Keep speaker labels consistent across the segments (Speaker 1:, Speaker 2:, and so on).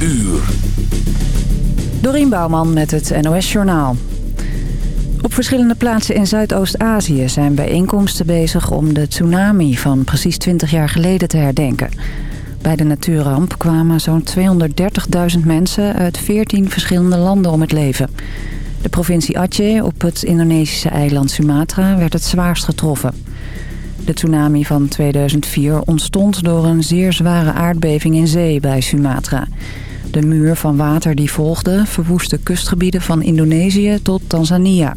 Speaker 1: uur.
Speaker 2: Dorien Bouwman met het NOS Journaal. Op verschillende plaatsen in Zuidoost-Azië zijn bijeenkomsten bezig om de tsunami van precies 20 jaar geleden te herdenken. Bij de natuurramp kwamen zo'n 230.000 mensen uit 14 verschillende landen om het leven. De provincie Aceh op het Indonesische eiland Sumatra werd het zwaarst getroffen. De tsunami van 2004 ontstond door een zeer zware aardbeving in zee bij Sumatra. De muur van water die volgde verwoestte kustgebieden van Indonesië tot Tanzania.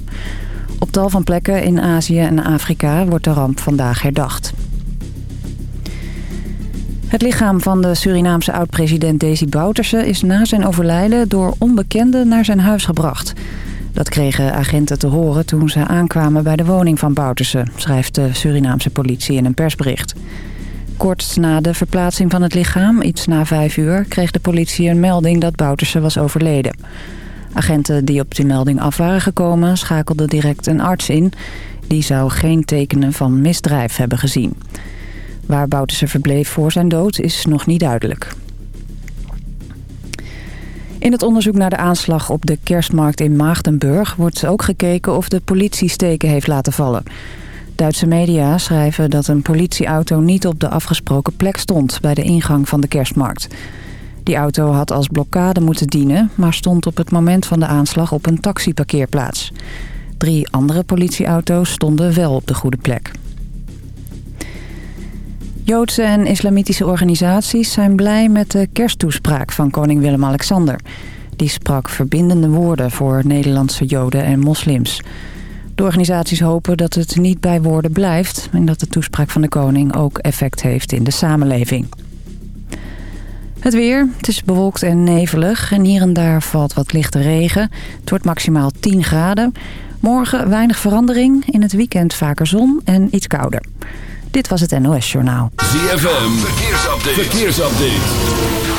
Speaker 2: Op tal van plekken in Azië en Afrika wordt de ramp vandaag herdacht. Het lichaam van de Surinaamse oud-president Desi Bouterse is na zijn overlijden door onbekenden naar zijn huis gebracht. Dat kregen agenten te horen toen ze aankwamen bij de woning van Bouterse, schrijft de Surinaamse politie in een persbericht. Kort na de verplaatsing van het lichaam, iets na vijf uur, kreeg de politie een melding dat Bouterse was overleden. Agenten die op die melding af waren gekomen schakelden direct een arts in. Die zou geen tekenen van misdrijf hebben gezien. Waar Bouterse verbleef voor zijn dood is nog niet duidelijk. In het onderzoek naar de aanslag op de kerstmarkt in Maagdenburg... wordt ook gekeken of de politie steken heeft laten vallen. Duitse media schrijven dat een politieauto niet op de afgesproken plek stond... bij de ingang van de kerstmarkt. Die auto had als blokkade moeten dienen... maar stond op het moment van de aanslag op een taxiparkeerplaats. Drie andere politieauto's stonden wel op de goede plek. Joodse en islamitische organisaties zijn blij met de kersttoespraak van koning Willem-Alexander. Die sprak verbindende woorden voor Nederlandse Joden en moslims. De organisaties hopen dat het niet bij woorden blijft... en dat de toespraak van de koning ook effect heeft in de samenleving. Het weer. Het is bewolkt en nevelig en hier en daar valt wat lichte regen. Het wordt maximaal 10 graden. Morgen weinig verandering, in het weekend vaker zon en iets kouder. Dit was het NOS Journaal.
Speaker 1: ZFM, verkeersupdate. verkeersupdate.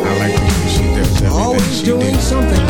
Speaker 3: I like the way she does everything
Speaker 4: Always
Speaker 3: she
Speaker 4: doing
Speaker 3: did.
Speaker 4: something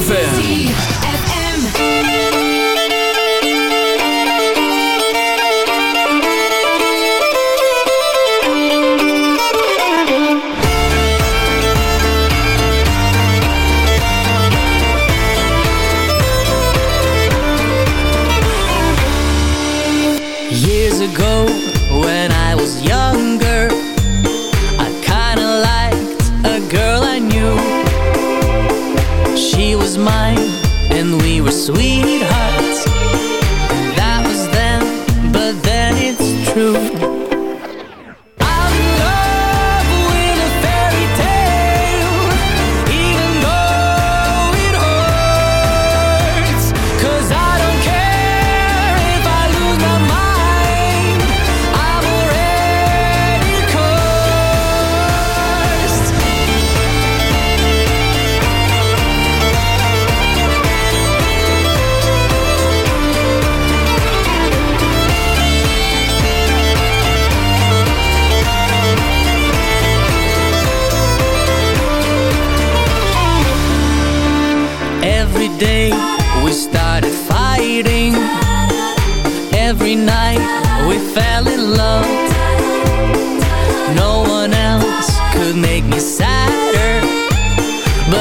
Speaker 1: ZFM.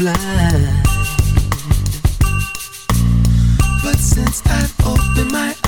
Speaker 5: blind. But since
Speaker 6: I've opened my eyes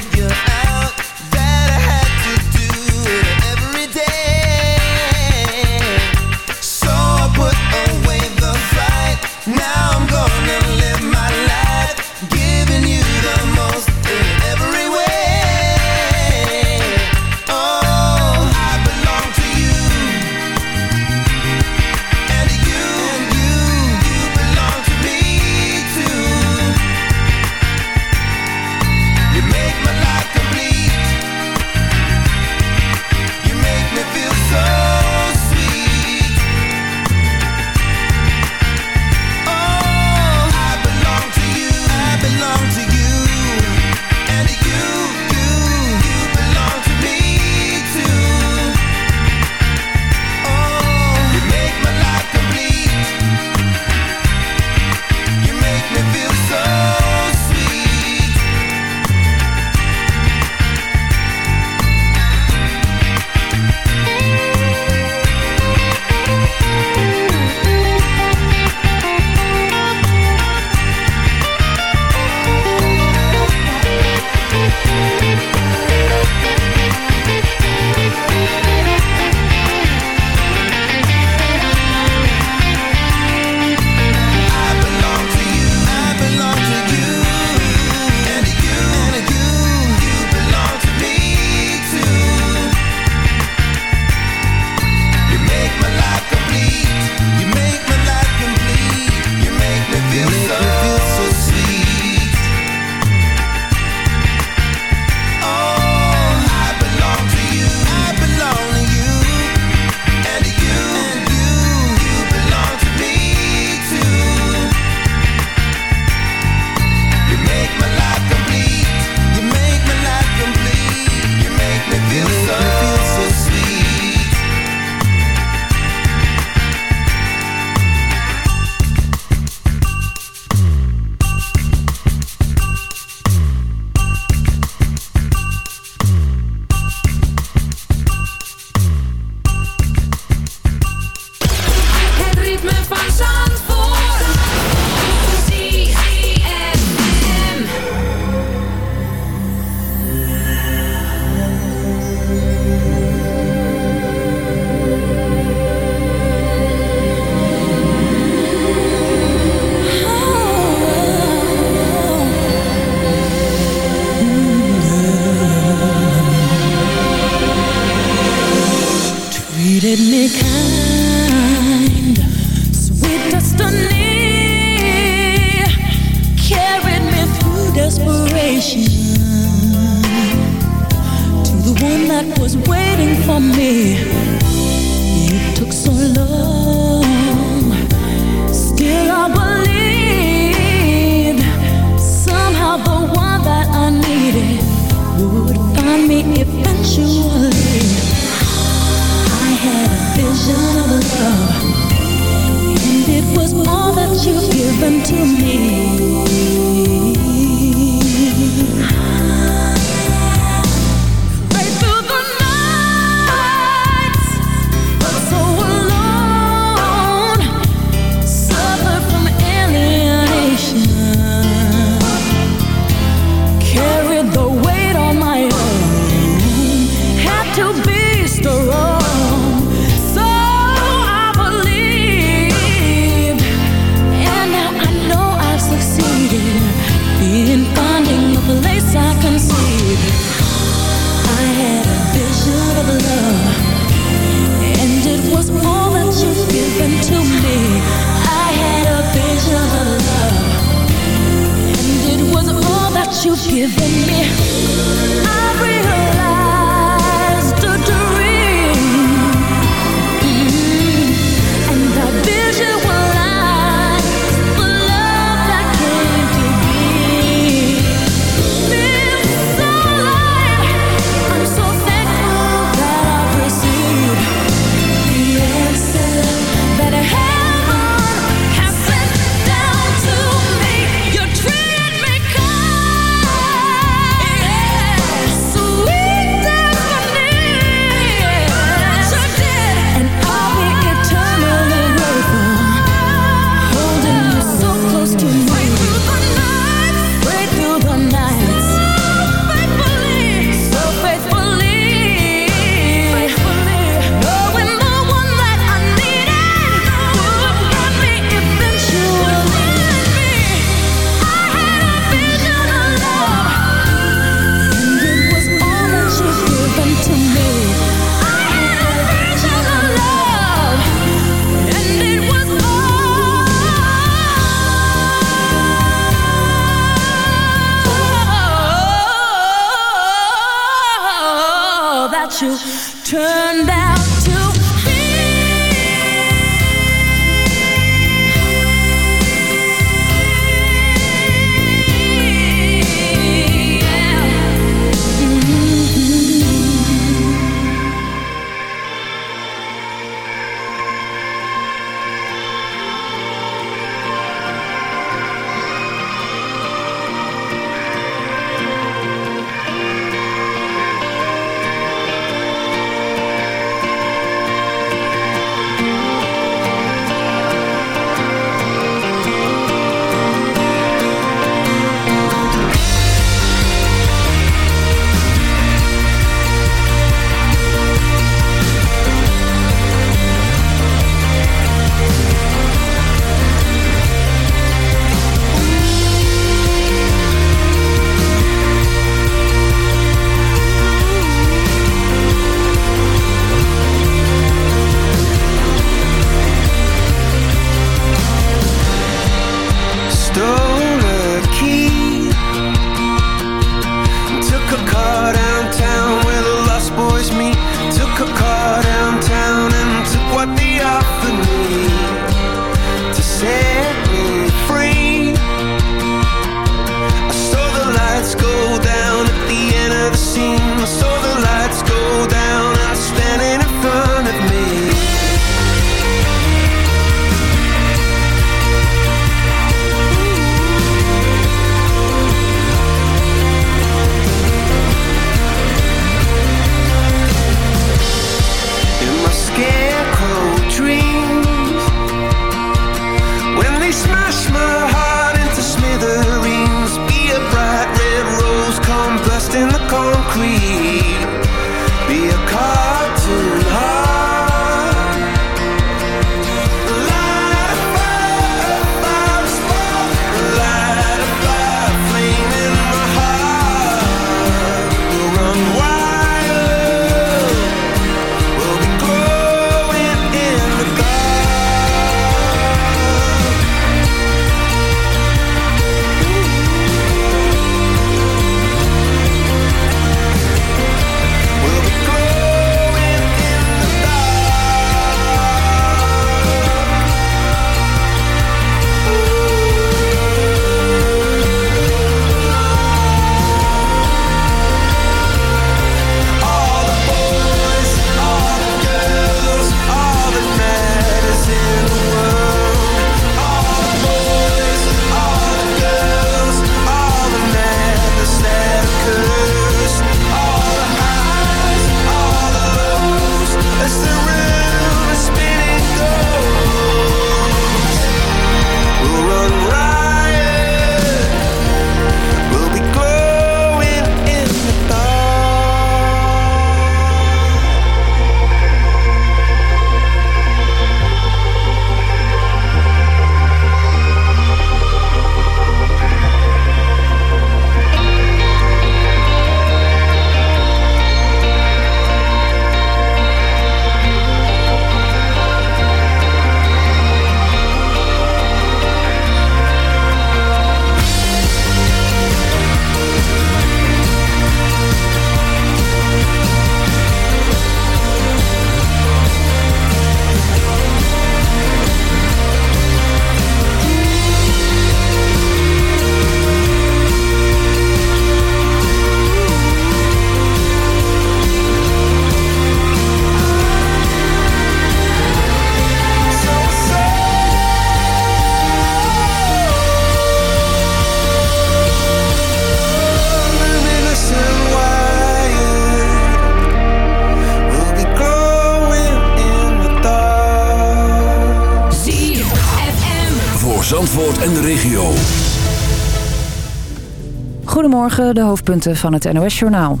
Speaker 7: Goedemorgen, de hoofdpunten van het NOS-journaal.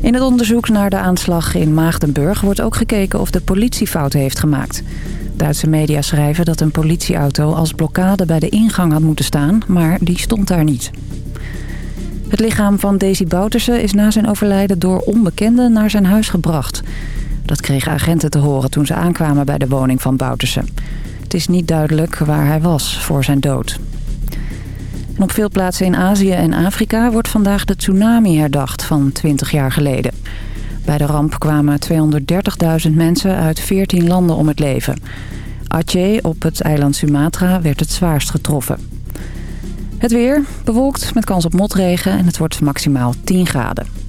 Speaker 7: In het onderzoek naar de aanslag in Maagdenburg wordt ook gekeken of de politie fouten heeft gemaakt. Duitse media schrijven dat een politieauto als blokkade bij de ingang had moeten staan, maar die stond daar niet. Het lichaam van Daisy Bouterse is na zijn overlijden door onbekenden naar zijn huis gebracht. Dat kregen agenten te horen toen ze aankwamen bij de woning van Bouterse. Het is niet duidelijk waar hij was voor zijn dood. Op veel plaatsen in Azië en Afrika wordt vandaag de tsunami herdacht van 20 jaar geleden. Bij de ramp kwamen 230.000 mensen uit 14 landen om het leven. Aceh op het eiland Sumatra werd het zwaarst getroffen. Het weer bewolkt met kans op motregen en het wordt maximaal 10 graden.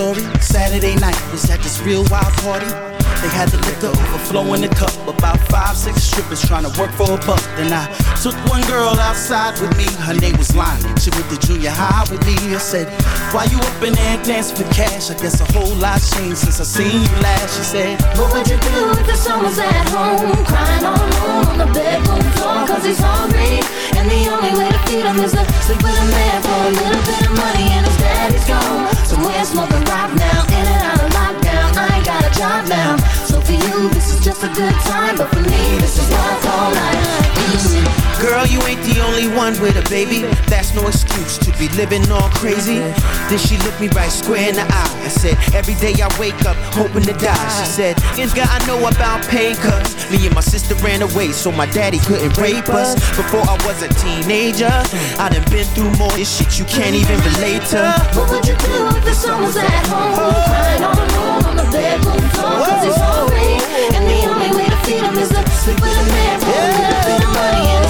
Speaker 8: Story. Saturday night was at this real wild party. They had the liquor overflow in the cup. About five, six strippers trying to work for a buck. Then I took one girl outside with me. Her name was Lonnie. She went to junior high with me. I said, Why you up in there dancing for cash? I guess a whole lot changed since I seen you last. She said,
Speaker 9: What would you do if the son was at home? Crying all alone on the bedroom floor cause he's hungry. And the only way to feed him is to sleep with a man for a little bit of money and his daddy's gone. Somewhere smoking rock now, in and out of lockdown. I ain't got a job now. So for you, this is just a good time. But for me,
Speaker 8: only one with a baby. That's no excuse to be living all crazy. Then she looked me right square in the eye. I said, Every day I wake up hoping to die. She said, God I know about pain, cuz me and my sister ran away so my daddy couldn't rape us. Before I was a teenager, I done been through more this shit you can't even relate to.
Speaker 9: What would you do if the son was at home? Crying all alone on the bedroom floor cause he's hungry. And the only way to feed him is to sleep with a man a little bit of money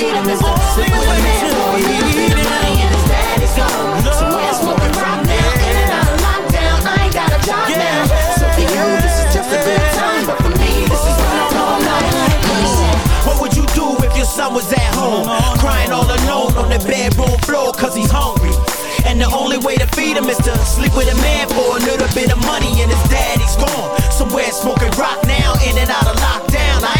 Speaker 9: Only way to him is to a man for a bit of money and his daddy's gone. Somewhere smoking rock now, in and out of lockdown. I ain't got a job now. So for you, this is just a good time. But for me, this is what I call life.
Speaker 8: What would you do if your son was at home? Crying all alone on the bedroom floor cause he's hungry. And the only way to feed him is to sleep with a man for a little bit of money and his daddy's gone. Somewhere smoking rock now, in and out of lockdown. I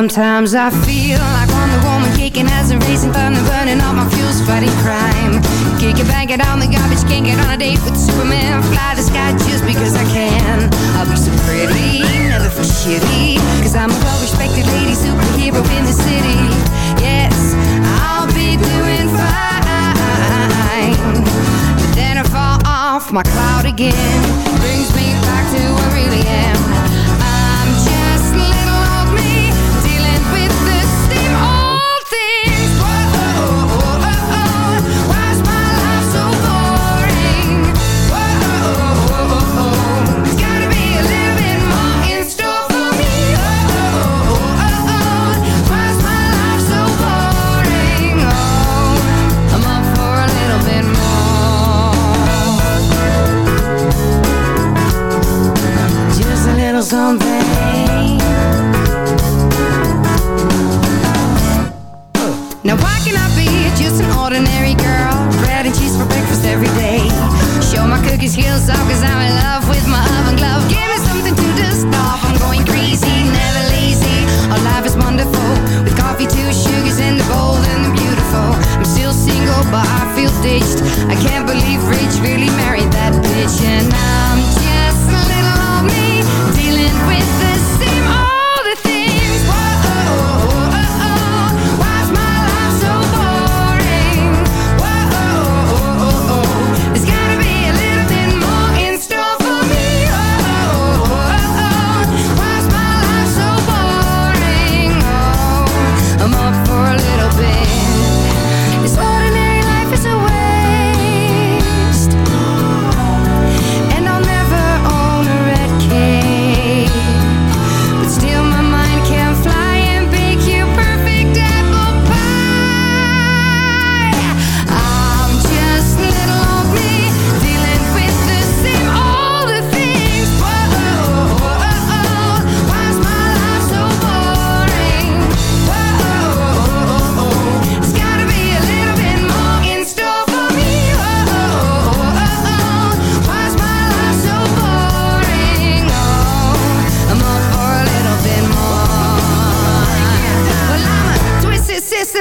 Speaker 10: Sometimes I feel